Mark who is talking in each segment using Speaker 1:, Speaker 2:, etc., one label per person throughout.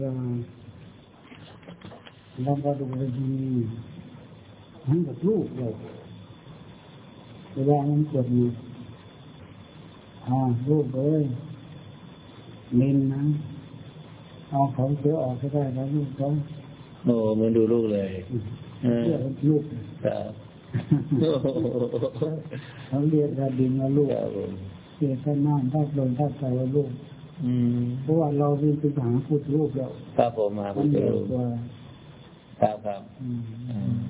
Speaker 1: เวลาเราก็ดูดีทั้งกับลูกเลยเวลามันเกิดมีอ่าลูกเลยเน้นนะเอาของเสือออกก็ได้แล้วลูกเขา
Speaker 2: โอ้เหมือนดูลูกเลยเออ
Speaker 1: เชื่อลูก
Speaker 2: ครับ
Speaker 1: เขาเรียกระดินว่าลูก
Speaker 2: ครับผม
Speaker 1: เรียกท่าน้ำท่าลมท่าใจว่าลูก
Speaker 2: อืม
Speaker 1: เพราะว่าเราเป็นภาษาพูดลูกแล้ว
Speaker 2: ครับผมมา
Speaker 1: มั
Speaker 2: พู
Speaker 1: น
Speaker 2: ด
Speaker 1: เร็
Speaker 2: ถึง
Speaker 1: ว
Speaker 2: ลูก
Speaker 1: กว่า
Speaker 2: ครับครับ
Speaker 1: อืม
Speaker 2: อืม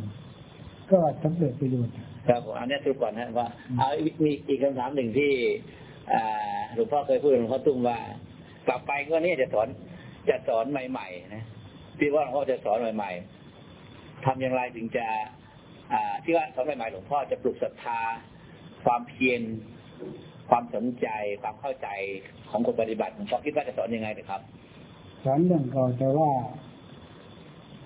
Speaker 1: ก็สำเร็จประโยชน์
Speaker 2: ครับผมอันนี้สรุปก่อนนะว่าเอามีอีกคำถามหนึ่งที่อ่าหลวงพ่อเคยพูดกับหลวงพ่อตุ้มว่า กลับไปก็เนี่ยจะสอนจะสอนใหม่ๆนะที่ว่าหลวงพ่อจะสอนใหม่ ๆทำอย่างไรถึงจะ อ่า ที่ว่าสอนใหม่ๆหลวงพ่อจะปลุกศรัทธาความเพียร ความสนใจความเข้าใจของคนปฏิบัติหลวงพ่อคิดว่าจะสอนยังไงนะครับ
Speaker 1: สอนเรื่องเก่าแต่ว่า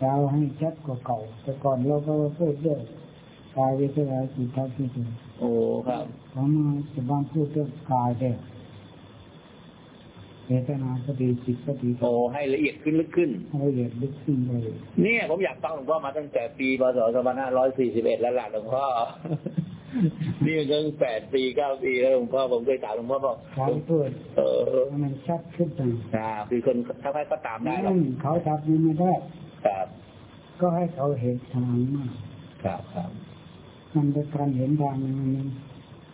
Speaker 1: เราให้ชัดกว่าเก่า แต่ก่อนเราก็พูดเรื่องกายเวทนาจิตธรรมที่ถึง
Speaker 2: โอ้ครับ
Speaker 1: พอมาจะบ้านพูดเรื่องกายเด้เวทนาก็ดีจิตก็ดี
Speaker 2: โอ้ให้ละเอียดขึ้นลึกขึ้น
Speaker 1: ให้ละเอียดลึกขึ้นเลย
Speaker 2: เนี่ยผมอยากฟังหลวงพ่อมาตั้งแต่ปีพศ2541แล้วล่ะหลวงพ่อ นี่มันยังแปดปีเก้าปีแล้วหลวงพ่อผมเคยถามหลวงพ่อบอก
Speaker 1: เขาพูด
Speaker 2: เออ
Speaker 1: ให้มันชัดขึ้นไป
Speaker 2: อ่าคือคนถ้าใครก็ตามได้หรอก
Speaker 1: นั่นเขาทำยังไม่ได้
Speaker 2: ครับ
Speaker 1: ก็ให้เขาเห็นทางมาก
Speaker 2: ครับครับ
Speaker 1: มันเป็นการเห็นทางมัน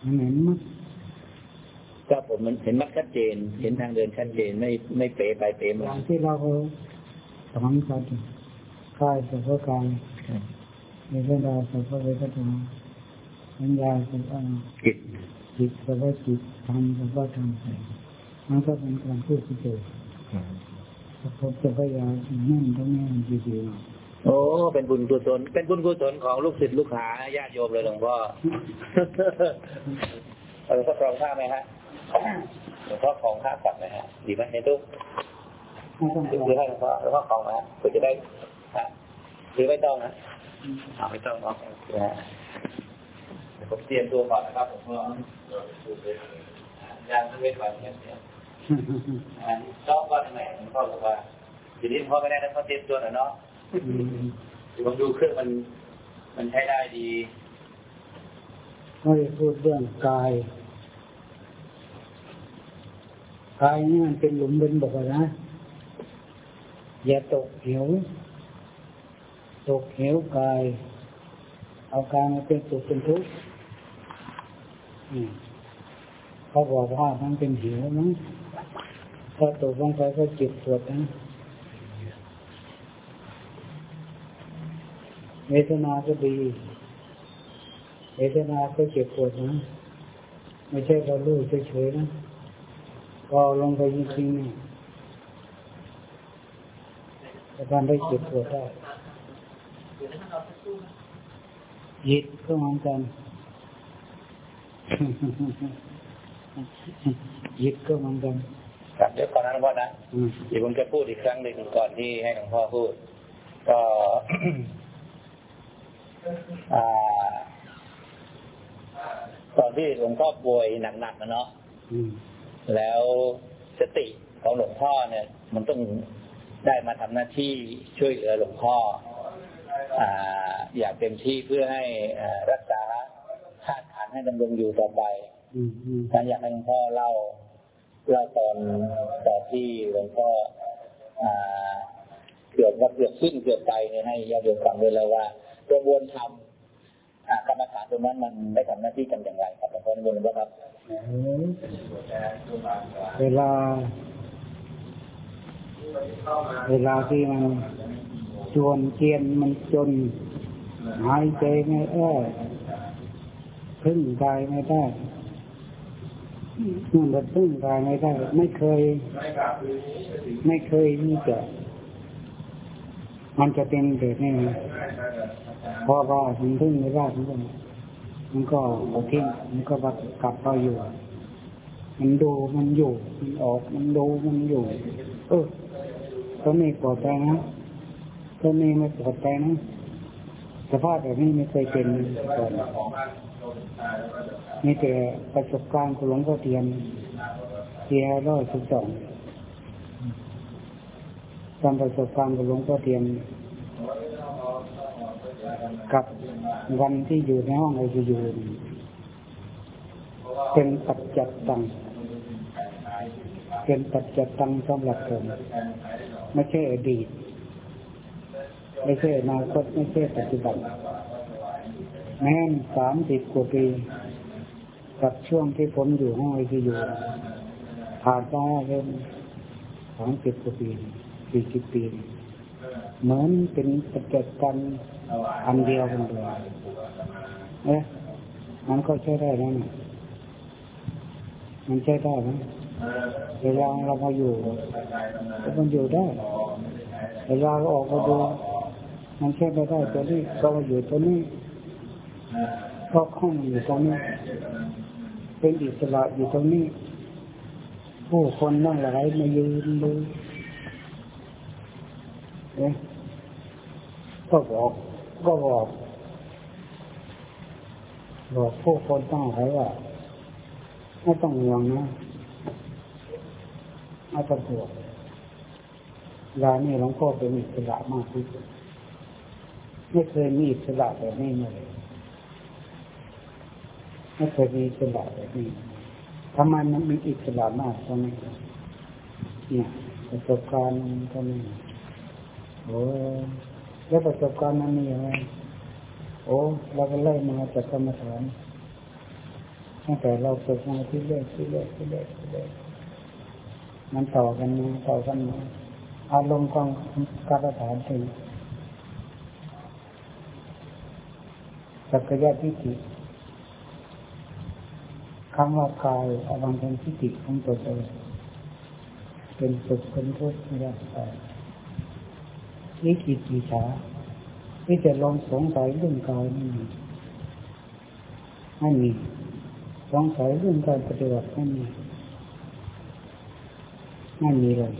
Speaker 1: มันเห็นมัด
Speaker 2: ก็ผมมันเห็นมัดชัดเจน เห็นทางเดินชัดเจนไม่ไม่เป๋ไปเป๋
Speaker 1: อ
Speaker 2: มา
Speaker 1: ย่างที่เราสอนกันกายสุขกายเวทนาสุขเวทนา สัญญาสุข
Speaker 2: จิต
Speaker 1: จิตสุขจิตธรรมสุขธรรมมันก็เป็นการพูดเฉยๆผมจะพยายามนั่นตรงนี้มันดี
Speaker 2: โอ้เป็นบุญกุศลเป็นบุญกุศลของลูกศิษย์ลูกหาญาติโยมเลยหลวงพ่อเออก็ครองผ้าไหมฮะหลวงพ่อครองผ้าก่อนไหมฮะดีไหมในตู้
Speaker 1: ๆไม่ต้อง
Speaker 2: หรือให้หลวงพ่อหลวงพ่อครองนะเพื่อจะได้ฮะหรือไม่ต้องนะเอาไม่ต้องเนาะนะฮะเดี๋ยว ผมเตรียมตัวก่อนนะครับผมก็ยังไม่ก่อนเนี่ยนี่ยอ่าชอบก็แหมหลวงพ่อบอกว่าทีนี้พ่อไม่ได้แล้วพ่อเตรียมตัวหน่อยเนาะผมดูเครื่องมันมันใช้ได้ดี
Speaker 1: ไม่พูดเรื่องกายกายนี่มันเป็นหลุมเป็นบ่อนะ อย่าตกเหวตกเหวกาย เอากายมาเป็นสุขเป็นทุกข์ เขาบอกว่ามันเป็นเหวนะถ้าตกลงไปก็เจ็บปวดนะเวทนาก็ดีเวทนาก็เจ็บปวดนะ ไม่ใช่เราลูกเฉยๆนะพอลงไปจริงๆนี่จะทำให้เจ็บปวดได้ยิดก็เหมือนกัน ยิดก็เหมือนกัน
Speaker 2: ครับเดี๋ยวก่อนนะหลวงพ่อนะ
Speaker 1: อืม
Speaker 2: เดี๋ยวผมจะพูดอีกครั้งหนึ่งก่อนที่ให้หลวงพ่อพูด ก็อ่าตอนที่หลวงพ่อป่วยหนักๆนะเนาะ
Speaker 1: อืม
Speaker 2: แล้วสติของหลวงพ่อเนี่ย มันต้องได้มาทำหน้าที่ช่วยเหลือหลวงพ่อ อ่า อย่างเต็มที่เพื่อให้อ่ารักษา ธาตุขันธ์ให้ดำรงอยู่ต่อไป
Speaker 1: อืมอืม
Speaker 2: ฉันอยากให้หลวงพ่อเล่าเล่าตอนตอนที่หลวงพ่ออ่าเกือบว่าเกือบขึ้นเกือบไปเนี่ยให้ญาติโยมฟังด้วยแล้วว่ากระบวนธรรมอ่ากรรมฐานตรงนั้นมันได้ทำหน้าที่กันอย่างไรครับหลวงพ่อนิมนต์หลวงพ่อครับ
Speaker 1: เวลา เวลาที่มันจวนเจียนมันจนหายใจไม่แอ้ พึ่งกายไม่ได้มันจะพึ่งกายไม่ได้ ไม่เคย ไม่เคยที่จะมันจะเป็นแบบนี้พอว่ามันพึ่งไม่ได้มันก็มันก็เอาทิ้งมันก็กลับไปอยู่ มันดูมันอยู่ มันออกมันดูมันอยู่ เออตัวนี้ปลอดใจนะตัวนี้ไม่ปลอดใจนะสภาพแบบนี้ไม่เคยเป็นก่อน มีแต่ประสบการณ์ของหลวงพ่อเทียนเทียร้อยสิบสองตามประสบการณ์ของหลวงพ่อเทียนกับวันที่อยู่ในห้องไอซียูเป็นปัจจัดตังเป็นปัจจัดตังสำหรับผมไม่ใช่อดีต ไม่ใช่อนาคตไม่ใช่ปัจจุบัน แม้นสามสิบกว่าปี กับช่วงที่ผมอยู่ห้องไอซียูผ่านมาเริ่มสามสิบกว่าปีสี่สิบปี เหมือนเป็นปัจจัดตังอันเดียวกันเลยเอ๊ะมันก็ใช้ได้แล้วนะมันใช้ได้ไหมเวลาเรามาอยู่มันอยู่ได้เวลาเราออกมาดูมันใช้ไม่ได้ตัวนี้ก็มาอยู่ตัวนี้ ก็ข้องอยู่ตรงนี้ เป็นอิสระอยู่ตรงนี้ ผู้คนนั่งหลายมายืนดูเอ๊ะก็บอกก็บอกบอกผู้คนตั้งหลายว่าไม่ต้องห่วงนะไม่ต้องห่วงเวลานี้หลวงพ่อเป็นอิสระมากที่สุดไม่เคยมีอิสระแบบนี้เลย ไม่เคยมีอิสระแบบนี้ทำไมมันมีอิสระมากตรงนี้เนี่ยประสบการณ์ตรงนี้โอ้แล้วประสบการณ์นั้นมีอะไรโอ้เราก็ไล่มาจากกรรมฐานตั้งแต่เราฝึกมาที่เรื่อยที่เรื่อยที่เรื่อยที่เรื่อยมันต่อกันมาต่อกันมาอารมณ์ของกรรมฐานถึงสักยะทิฏฐิ คำว่ากายอวังเป็นทิฏฐิของตัวเองเป็นสุขเป็นทุกข์ไม่ได้ไปนี่กิจวิชาที่จะลองสงสัยเรื่องกายไม่มีไม่มีสงสัยเรื่องการปฏิบัติไม่มีไม่มีเลย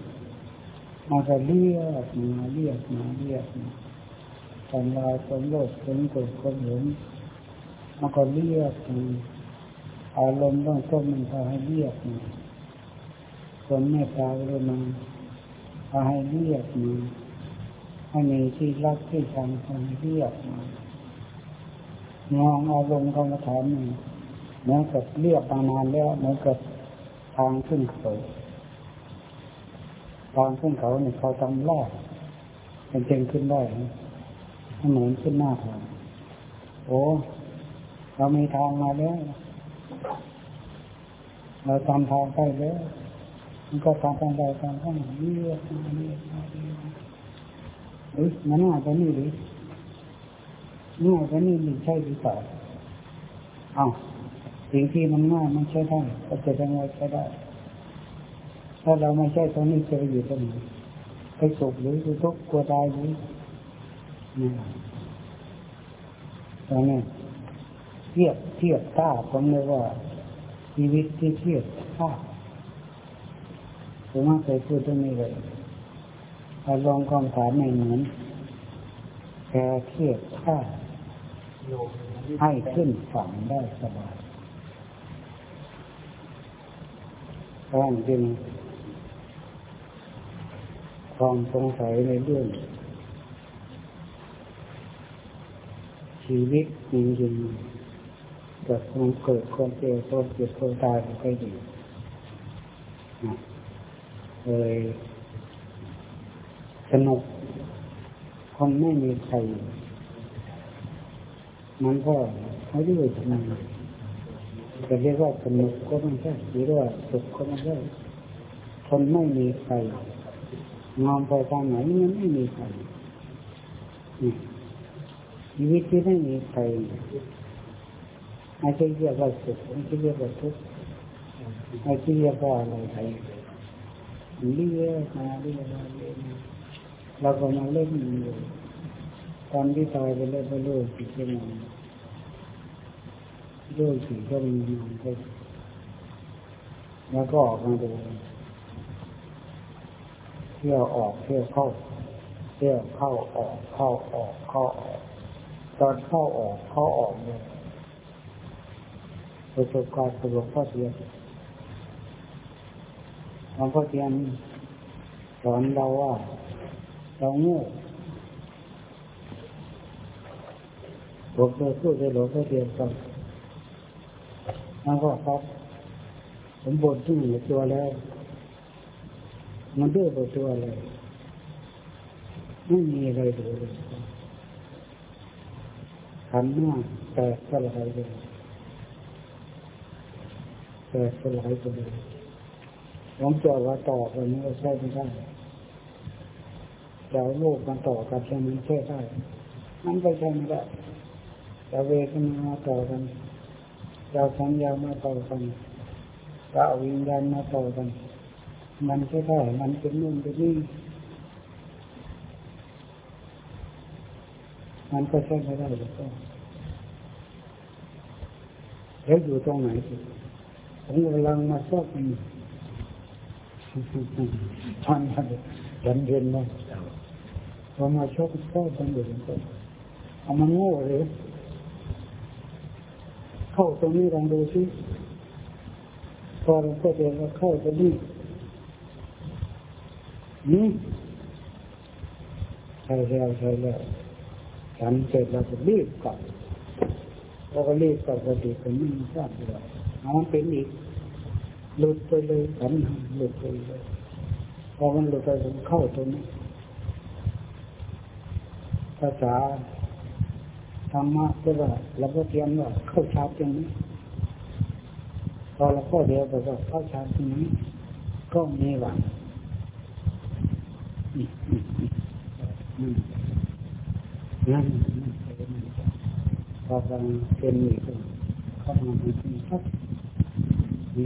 Speaker 1: มันก็เรียกมาเรียกมาเรียกมาทำลายความโลภความโกรธความหลงมันก็เรียกมา อารมณ์ต้องต้นมันพาให้เรียกมาคนเมตตาเลยมาพาให้เรียกมาให้มีที่รักที่ชังคนเรียกมามองอารมณ์กรรมฐานนี่เหมือนกับเรียกมานานแล้วเหมือนกับทางขึ้นเขาทางขึ้นเขาเนี่ยเขาทำลอดเป็นเจงขึ้นได้เหมือนขึ้นหน้าทางโอ้เรามีทางมาแล้ว เราทำทางไปแล้วมันก็ทำทางใดทางข้างเรียกมาเรียกมาเรียกมาเอ้ยมันง่ายกว่านี้หรือง่ายกว่านี้มันใช่หรือเปล่าอ้าวสิ่งที่มันง่ายมันใช้ได้ก็จะยังไงใช้ได้ ถ้าเราไม่ใช่ตรงนี้จะไปอยู่ตรงไหนไปสุขหรือไปทุกข์กลัวตายหรือนี่ตรงนี้ เทียบเทียบท่าผมเลยว่า ชีวิตที่เทียบท่าผมไม่เคยพูดตรงนี้เลยอารมณ์ความฐานไม่เหมือนแค่เทียบท่าให้ขึ้นฝั่งได้สบายเพราะจริงความสงสัยในเรื่อง ชีวิตจริงๆ เกิดความเกิดความเจ็บความเจ็บความตายมันก็อยู่เลยสนุกคงไม่มีใคร มันก็ไม่ได้ทำจะเรียกว่าสนุกก็ไม่ใช่หรือว่าสุขก็ไม่ใช่คนไม่มีใครงอมไปทางไหนมันไม่มีใครชีวิตที่ไม่มีใคร ไม่ใช่เรียกว่าสุขไม่ใช่เรียกว่าทุกข์ไม่ใช่เรียกว่าอะไรใครเรียมาเรียมาเรียมาเราก็มาเล่นอยู่ตอนที่ตายไปแล้วก็เลิกติดเรื่องเลิกสิ่งก็มีงานก็แล้วก็ออกมาดูเที่ยวออกเที่ยวเข้าเที่ยวเข้าออกเข้าออกเข้าออกตอนเข้าออกเข้าออกเนี่ย ประสบการณ์ประสบข้อเสียหลวงพ่อเทียนสอนเราว่า เราโง่หลวงพ่อพูดให้หลวงพ่อเทียนฟังแล้วก็ครับ ผมบ่นที่หนึ่งตัวแล้ว มันเดือดตัวอะไรไม่มีอะไรดูเลยขันหน้าแตกสลายเลย แตกสลายไปเลยหลวงจอว่าต่อกันนี้ก็ใช่ไม่ได้จะโลกมันต่อกันใช่ไหมใช่ได้มันไปใช่ไม่ได้จะเวทนามาต่อกันจะสัญญามาต่อกันจะวิญญาณมาต่อกัน มันใช่ได้มันเป็นนู่นเป็นนี่มันก็ใช่ไม่ได้หรอกแล้วอยู่ตรงไหนสิ ผมกำลังมาชอบมันทานกันยันเย็นเลยพอมาชอบชอบกันอยู่ก็เอามันโง่เลยเข้าตรงนี้ลองดูสิพอเราก็เดินก็เข้าตรงนี้นี่ใช่แล้วใช่แล้วฉันเสร็จเราก็รีบกลับเราก็รีบกลับปฏิเป็นไม่ทราบเลย เอามันเป็นอีกหลุดไปเลยขันหลุดไปเลยพอมันหลุดไปผมเข้าตรงนี้ภาษาธรรมะก็ว่าเราก็เทียนว่าเข้าชาร์จตรงนี้พอเราข้อเดียวไปว่าเข้าชาร์จตรงนี้ก็มีหวังนั่นพอกำลังเป็นอีกเข้ามาเป็นครั พอ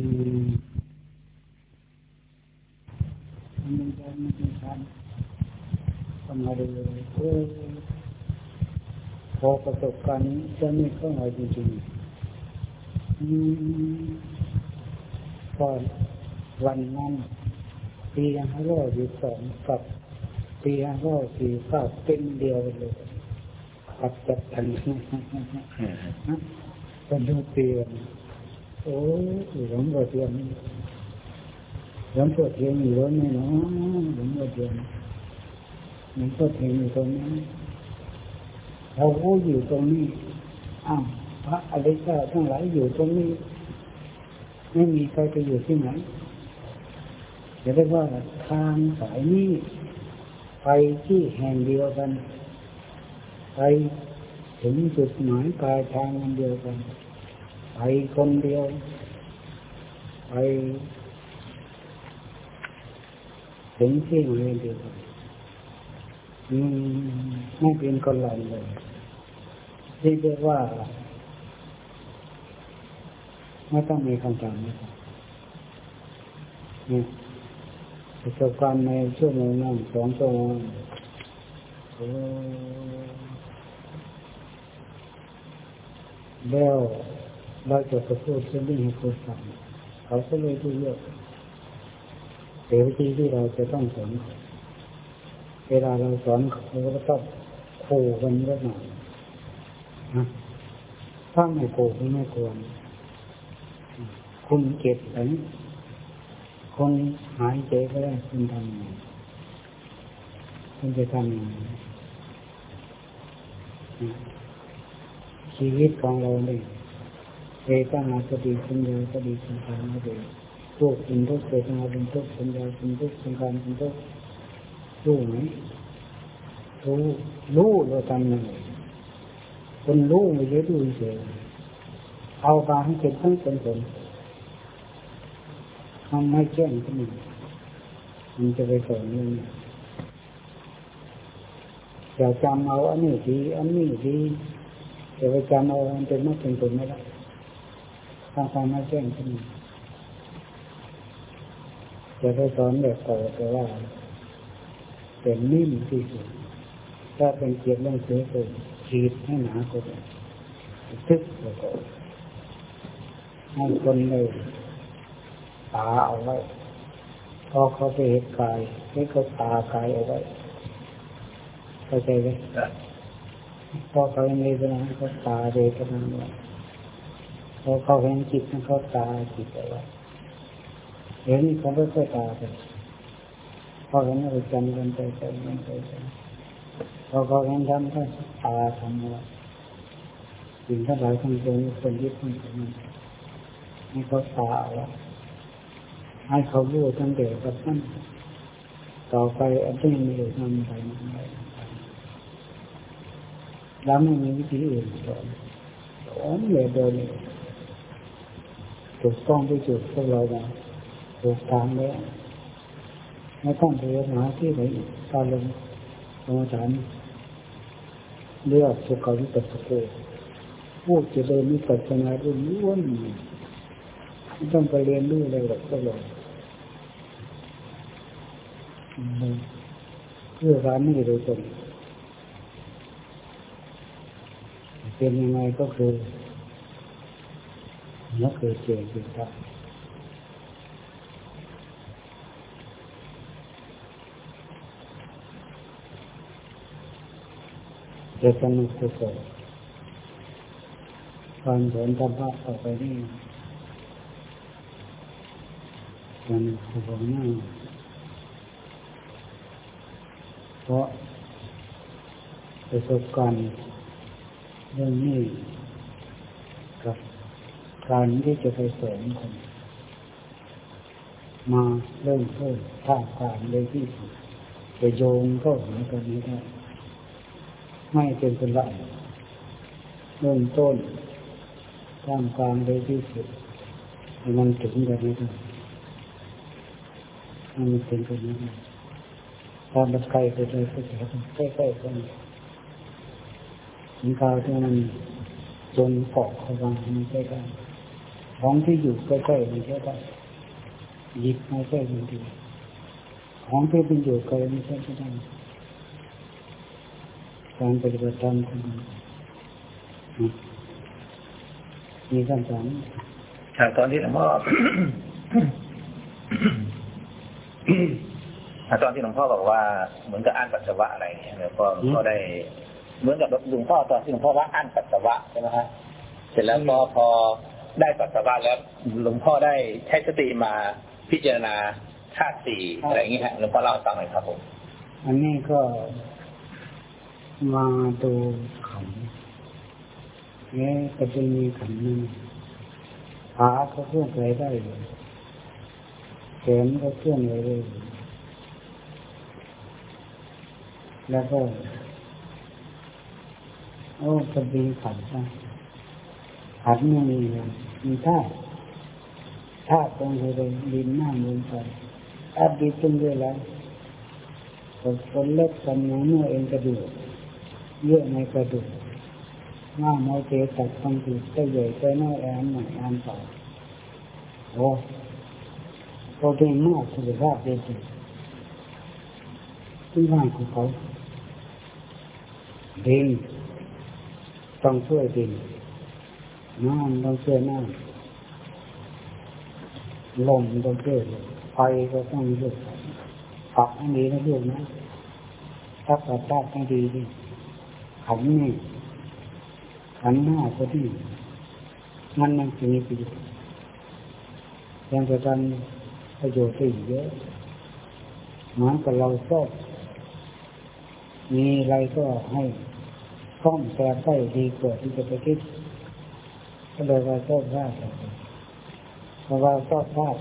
Speaker 1: ประสบการณ์นี้จะไม่เข้ามาจริงๆอืมก่อวันนั้นปีห้าร้อยสิบสองกับปีห้าร้อยสี่เก้าเป็นเดียวเลยขับจับกันเป็นทุกปี โอ้หลวงพ่อเทียนหลวงพ่อเทียนอยู่แล้วนี่เนาะหลวงพ่อเทียนหลวงพ่อเทียนอยู่ตรงนี้เราก็อยู่ตรงนี้อ้าวพระอริยเจ้าทั้งหลายอยู่ตรงนี้ไม่มีใครไปอยู่ที่ไหนจะเรียกว่าทางสายนี้ไปที่แห่งเดียวกัน ไปถึงจุดหมายปลายทางอันเดียวกัน ไปคนเดียว ไปถึงที่หมายเดียวกันไม่เป็นคนไรเลยที่เรียกว่า ไม่ต้องมีคำถามนะครับนี่ประสบการณ์ในชั่วโมงนั้นสองชั่วโมงแล้ว เราจะไปพูดเรื่องนี้ให้คนฟังเขาก็เลยดูเยอะเดี๋ยวที่ที่เราจะต้องสอนเวลาเราสอนเขาก็ต้องขู่กันเยอะหน่อยนะถ้าไม่ขู่ก็ไม่ควรคุณเก็บไหนคนหายใจก็ได้คุณทำไงคุณจะทำยังไงชีวิตของเราเนี่ย เอตนาสติสัญญาสติสังขารนั่นเองทุกเป็นทุกเวทนาเป็นทุกสัญญาเป็นทุกสังขารเป็นทุกรู้ไหมรู้รู้เราทำยังไงคนรู้ไม่ใช่ดูเฉยเอาไปให้เกิดทั้งเป็นผลทำไม่แจ้งก็มีมันจะไปสอนเรื่องอย่าจำเอาอันนี้ดี อันนี้ดีอย่าไปจำเอาอันเป็นมรรคเป็นผลไม่ได้ ทางการมาแจ้งขึ้นจะไปสอนแบบเก่าแต่ว่าเป็นนิ่มที่สุดถ้าเป็นเกียรติเรื่องเสียก็ขีดให้หนาก็ได้ทึกแล้วก็ให้คนเลยตาเอาไว้พอเขาไปเห็นกายให้เขาตากายเอาไว้เข้าใจไหมพอเขาเห็นเวทนาเขาตาเวทนาไว้ พอเขาเห็นจิตเขาตาจิตเอาไว้เห็นเขาไม่ค่อยตาไปพอเห็นอะไรจำกันไปไปไปไปพอเขาเห็นทำก็ตาทำเอาสิ่งทั้งหลายทั้งปวงคนยึดมั่นถือมั่นให้เขาตาเอาไว้ให้เขารู้ตั้งแต่กับนั้นต่อไปอันที่มีอยู่ทำไปทำไปแล้วไม่มีวิธีอื่นสอนสอนเลยโดย ถูกต้องที่จุดพวกเรานะถูกทางแล้วไม่ต้องไปหาที่ไหนการลงกรรมฐานเลือกสุขวิปัสสโกพูดจะเดินมิปัสสนารุ่นล้วนไม่ต้องไปเรียนรู้อะไรหรอกพวกเราเพื่อการนี้โดยตรงเป็นยังไงก็คือ นักเกิดเจริญจิตได้จะสนุกสุดการสอนธรรมะต่อไปนี้มันของหน้าเพราะประสบการณ์เรื่องนี้ การที่จะไปสอนคนมาเริ่มเพิ่มท่าทางเลยที่สุดจะโยงก็หากันไม่ได้ ไม่เป็นคนละเริ่มต้นท่ามกลางเลยที่สุดมันถึงกันไม่ได้มันถึงกันไม่ได้พอมันไกลไปเลยก็จะใกล้ๆกันถึงคราวที่มันจนเกาะเขาวางมันใกล้ๆ ของที่อยู่ใกล้ๆมันใกล้หยิบมาใกล้มันดีของที่เป็นอยู่ไกลไม่ใช่ไม่ได้การปฏิบัติธรรมของมีคำถาม
Speaker 2: จากตอนที่หลวงพ่อตอนที่หลวงพ่อบอกว่าเหมือนกับอ่านปัสสาวะอะไรเนี่ยหลวงพ่อหลวงพ่อได้ เหมือนกับหลวงพ่อตอนที่หลวงพ่อว่าอ่านปัสสาวะใช่ไหมฮะเสร็จแล้วพอพอ ได้ปัสสาวะแล้วหลวงพ่อได้ใช้สติมาพิจารณาธาตุสี่อะไรอย่างเงี้ฮะหลวงพ่อเล่าให้ฟังหน่อยครับผม
Speaker 1: อันนี้ก็มาดูขันเนี่ยก็จะมีขันนึงขาก็เคลื่อนไหวได้เลยแขนก็เคลื่อนไหวได้เลยแล้วก็โอ้ก็ดีขันนะ ขันไม่มีเลยมีธาตุธาตุตรงไปเลยดินหน้ามือไปอาดีตรงเวยแลาคนเล็กคนน้อยเมื่อเอ็นกระดูกเยอะในกระดูกง่ามอยเตะตัดต้องติดก็ใหญ่ก็น้อยแอนหน่อยแอนต่อโอ้โปรตีนมากสุขภาพดีจริงที่ว่างของเขาดินต้องช่วยดิน น้ำต้องช่วยน้ำลมต้องช่วยไฟก็ต้องช่วยฝักให้ดีนะลูกนะถ้าปรับราให้ดีดิขันนี่ขันหน้าก็ดีมันมันจะมีประโยชน์ยังจะทำประโยชน์ได้เยอะเหมือนกับเราชอบมีอะไรก็ให้คล่องแคล่วได้ดีกว่าที่จะไปคิด ก็เลยว่าชอบพลาดเพราะว่าชอบพลาด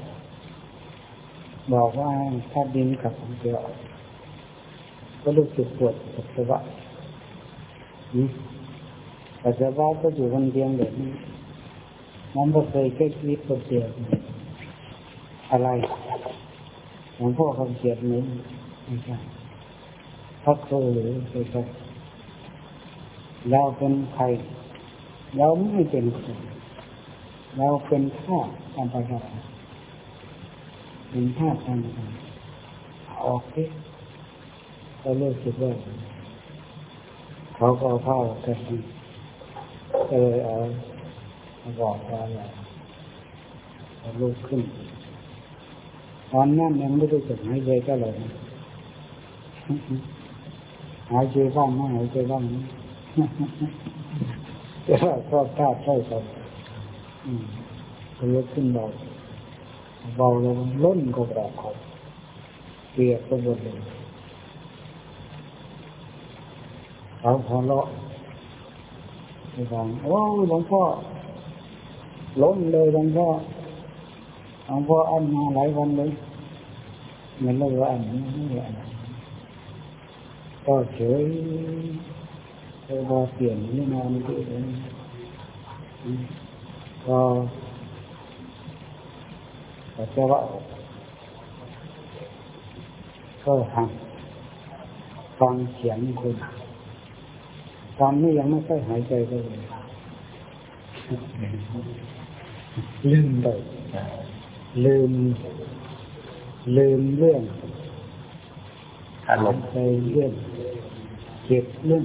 Speaker 1: บอกว่าถ้าดินกับของเดียวก็รู้สึกปวดปัสสาวะปัสสาวะก็อยู่คนเดียวแบบนี้มันไม่เคยแค่ชีวิตคนเดียวอะไรหลวงพ่อคำเขียนนี้ไม่ใช่พักโคหรือไปครเราเป็นใครเราไม่เป็นคน เราเป็นธาตุตามภาษาเป็นธาตุตามภาษาออกที่เขาเลิกคิดว่าเขาก็เอาผ้าออกันก็เลยเอาบอกว่าอะไราลูกขึ้นตอนนั้นยังไม่ได้จดหายใจก็เลยหายใจบ้างไม่หายใจบ้างแต่ว่าชอบธาตุช่ครับ ก็ยกขึ้นเบาเบาลงล้นก็แบบเขาเปียกไปหมดเลยเขาพอเลาะไปฟังโอ้หลวงพ่อล้นเลยหลวงพ่อหลวงพ่ออันมาหลายวันเลยมันเลยว่าอันนี้ไม่อันก็เฉยก็รอเปลี่ยนนี่นอนที่เลย ก็แต่ว่าก็หักฟังเสียงคุณตอนนี้ยังไม่ค่อยหายใจเลยลืมไปลืม ลืมเรื่อง
Speaker 2: อารมณ์
Speaker 1: ใจเรื่องเก็บเรื่อง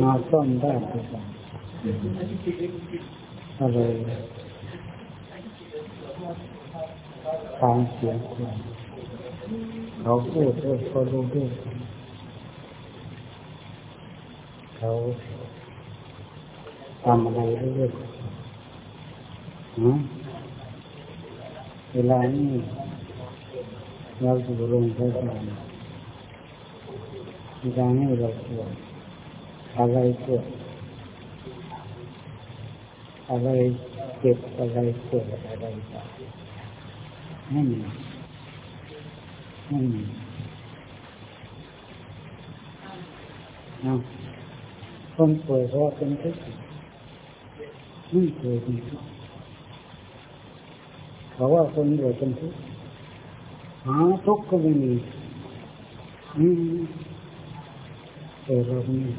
Speaker 1: มาซ่อนได้ทุกอย่าง ก็เลยฟังเสียงคนเขาพูดด้วยเขารู้ด้วยเขาทำอะไรเรื่อยๆนะเวลานี้เราอยู่โรงพยาบาลเวลานี้เราปวดอะไรปวด อะไรเจ็บอะไรปวดอะไรต่างไม่มีไม่มีนะคนป่วยเพราะเป็นทุกข์ไม่เคยเป็นทุกข์เขาว่าคนป่วยเป็นทุกข์หาทุกข์ก็ไม่มีอืมแต่เราเนี่ย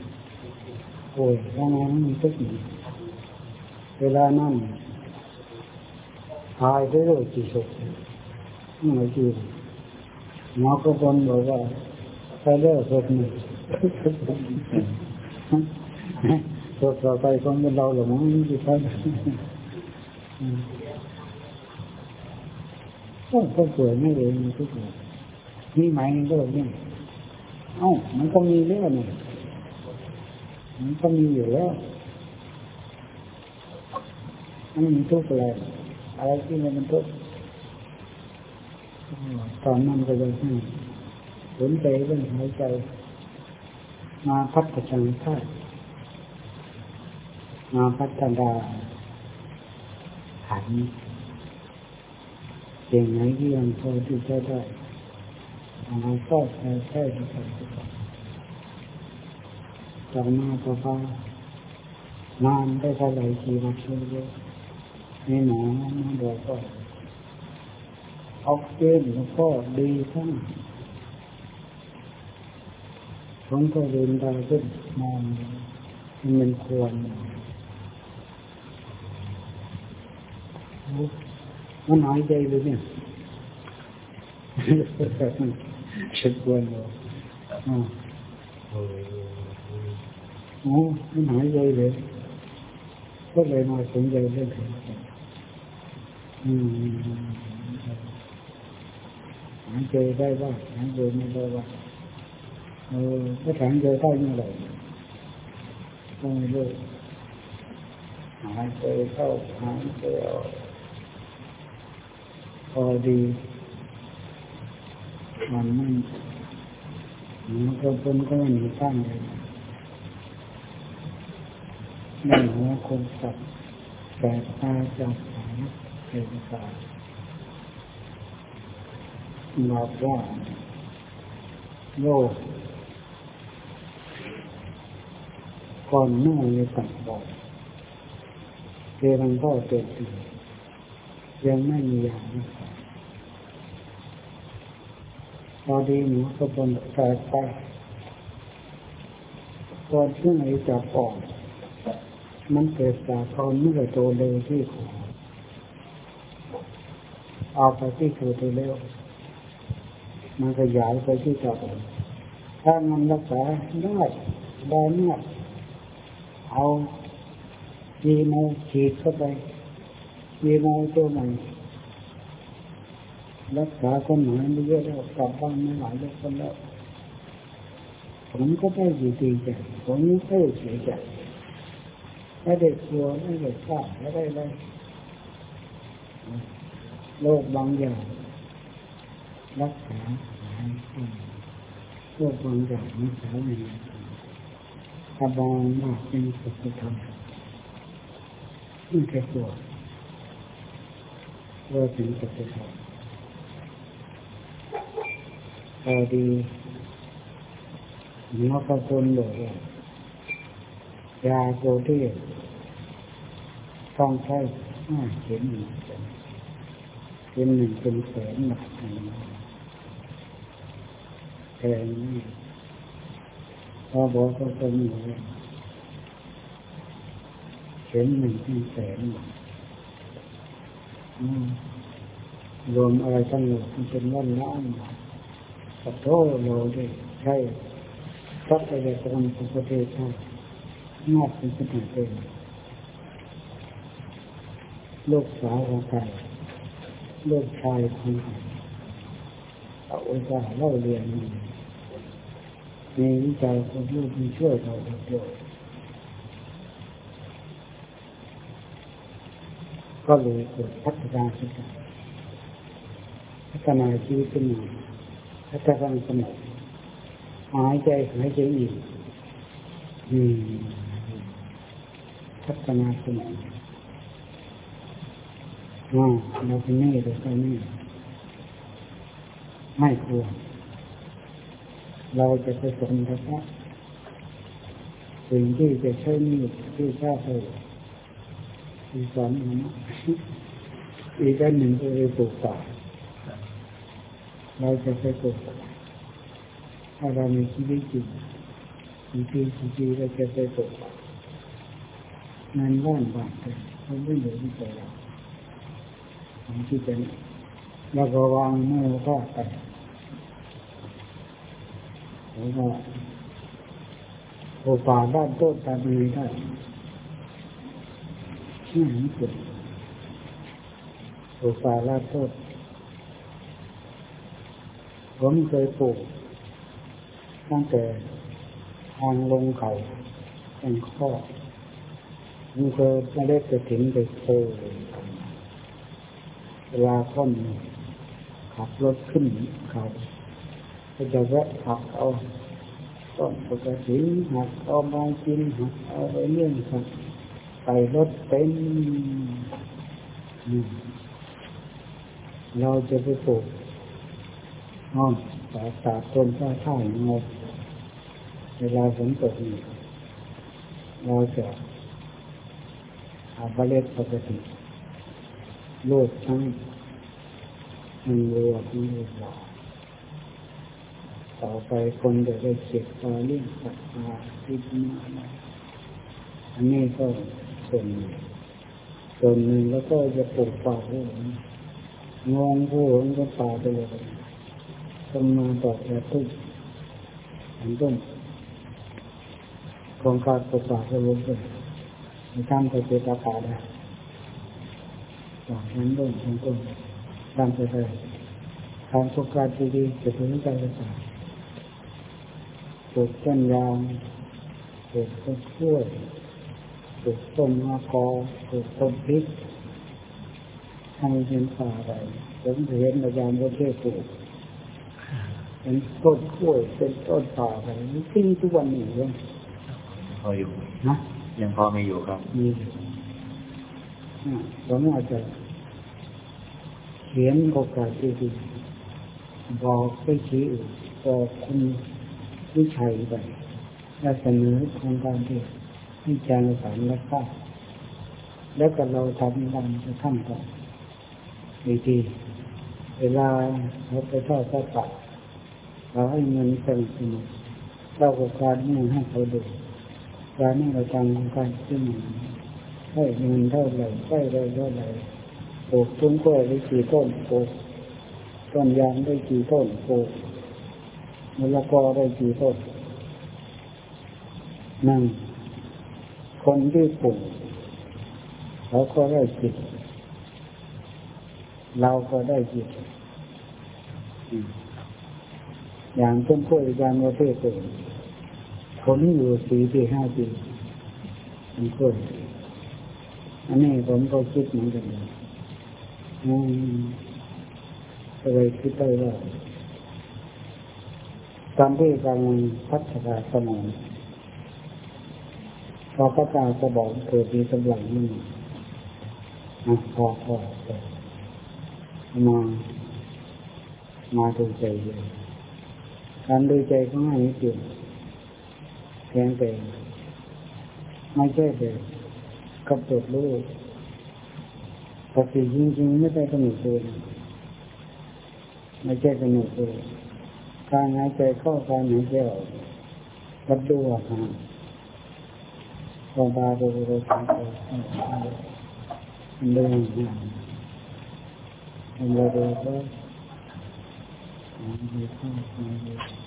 Speaker 1: ป่วยแล้วนั้นมีทุกข์ เวลานั้นหายไปเลยกี่ศพไม่กี่หมอก็คนบอกว่าไปเลิกศพหนึ่งศพต่อไปคงเป็นเราหรือมั้งที่ท่านก็คนป่วยไม่เลยมีทุกอย่างมีไหมในโลกนี่เอ้ามันก็มีเรื่องนี่มันก็มีอยู่แล้ว มันมีทุกข์อะไรอะไรที่มันทุกข์ตอนนั้นก็เลยให้สนใจเรื่องหายใจ มาพัฒนาธาตุมาพัฒนาขันเก่งไหนที่ยังพอที่จะได้มาก็ใช้ใช้ทุกคนจากหน้าต่อไปนานได้เท่าไหร่กี่วันเยอะ นี่หมอมาบอกก็ออกเจนแล้วก็ดีทั้งผมก็เดินได้ขึ้นมองมันควรมันหายใจเลยเนี่ยฉันควรเลยอ๋อโอ้มันหายใจเลยก็เลยมาสนใจเรื่องนี้ หายใจได้บ้างหายใจไม่ได้บ้างเออถ้าหายใจได้เมื่อไหร่ก็ไม่รู้หายใจเข้าหายใจอพอดีมันไม่มันก็เป็นก็ไม่มีตั้งเลยไม่หัวคนสัตว์แต่ตาจับหาง เป็นสายบอกว่าโลกก่อนหน้าเลยตัดบอกเจรังพ่อเกิดขึ้นยังไม่มียารักษาพอดีหนูก็เป็นแปลกไปก่อนที่ไหนจะปอก มันเกิดจากตอนเมื่อโตเลยที่ของ เอาไปที่คือตัวเร็วมันขยายไปที่จับถ้ามันรักษาได้ได้เนี่ยเอายีโมฉีดเข้าไปยีโมตัวใหม่รักษาคนหายไม่เยอะแล้วกลับบ้านไม่หลายแล้วคนแล้วผมก็ได้ดีดีใจผมไม่เคยเสียใจไม่ได้กลัวไม่ได้ฆ่าไม่ได้อะไร โรคบางอย่างรักษาหายโรคบางอย่างรักษาไม่ได้ถ้าบางมากเป็นสุขธรรมไม่แค่กลัวว่าเป็นสุขธรรมพอดีหมอก็คนบอกว่ายาโกเทีต้องใช้ห้าเข็มหนึ่ง เป็นหนึ่งเป็นแสนหนักแพงนี่พอบอกก็คนอยู่เข็มหนึ่งเป็นแสนหนักรวมอะไรทั้งหมดมันเป็นวันล้านขอโทษเราด้วยใช่ทรัพยากรของประเทศชาติมากเป็นขนาดเองลูกสาวของใคร ลูกชายของใครเอาอุตส่าห์เล่าเรียนมีวิจัยของลูกมีช่วยเราด้วยก็เลยเกิดพัฒนาขึ้นพัฒนาชีวิตขึ้นมาพัฒนาสมองหายใจหายใจอีกอืมพัฒนาสมอง ว่าเราเป็นนี่เราเป็นนี่ไม่ควรเราจะไปสมทัศน์สิ่งที่จะใช้นี่ที่ชาติอีกสองนะอีกอันหนึ่งก็คือปลูกป่าเราจะไปปลูกป่าถ้าเรามีชีวิตจริงมีชีวิตจริงเราจะไปปลูกป่างานว่านบ้านเลยเขาไม่เหลือที่ใจเรา ที่เป็นเราก็วางมือก็ไปแล้วก็ปลูกป่าด้านต้นตาดีได้ที่หนเกิดปลูกป่าด้านต้นผมเคยปลูกตั้งแต่ทางลงเขาเป็นข้อมันเคยไม่ได้จะถึงไปโคเเวลาค่อนขับรถขึ้นเขาก็จะแวะขับเอาต้นปกติหักเอามากินหักเอาไปเลี้ยงสัตว์ไปรถเต็มเราจะไปปลูกนอนสาสาต้นข้าท่ายงบเวลาฝนตกเราจะอาบเล็ดปกติ โลดทั้งมันรือที่เรือต่อไปคนจะได้เก็บปลาเลี้ยงสัตว์ปลาที่มาอันนี้ก็ส่วนหนึ่งส่วนหนึ่งแล้วก็จะปลูกป่าด้วยงงผู้หงก็ป่าไปเลยต้นมาดอแอปเปิ้ลอันต้นโครงการปลูกป่าก็ลงไปในทางไปเจตากาได้ จากนั้นต้นทั้งต้นทำไปเลยทางโครงการดีๆจะถึงใจกระสาปลูกต้นยางปลูกต้นกล้วยปลูกต้นมะกอปลูกต้นพริกให้เป็นป่าไปผมเห็นอาจารย์ประเทศปลูกเป็นต้นกล้วยเป็นต้นป่าไปทิ้งทุกวันนี้เลย
Speaker 2: พออยู่
Speaker 1: นะ
Speaker 2: ยังพอมีอยู่ครับ
Speaker 1: มี ผมอาจจะเขียนโอกาสดีๆบอกไปชี้อื่นบอกคุณวิชัยไปและเสนอโครงการที่วิจารณ์สารและข้าแล้วก็เราทำกันจะทำกันดีๆเวลาเราไปทอดพระป่าเราให้เงินสนับสนุนเราโอกาสนี้ให้เขาดูการนี้เราทำการขึ้น ให้เงินเท่าไหร่ให้ได้เท่าไหร่ปลูกต้นกล้วยได้กี่ต้นปลูกต้นยางได้กี่ต้นปลูกมะละกอได้กี่ต้นนั่งคนที่ปลูกเขาก็ได้จิตเราก็ได้จิตอย่างต้นกล้วยยางประเภทอื่นผลอยู่สี่ปีห้าปีมันกล้วย อันนี้ผมก็คิดเหมือนกันอืมก็เลยคิดได้ว่าการที่กำลังพัฒนาสมองพอพระตาจะบอกเกิดมีกำลังนี่นะพอพอมามาดูใจเลยการดูใจก็ง่ายนิดเดียวเพียงแต่ไม่ใช่แต่ กำหนดรู้ปกติจริงๆไม่ได้กำหนดตัวไม่ใช่กำหนดตัวการหายใจเข้าการหายใจออกรับดูอาหารพอบาดูดูสังเกตเรื่องนี้ทำอะไรก็ทำดีเข้าทำดี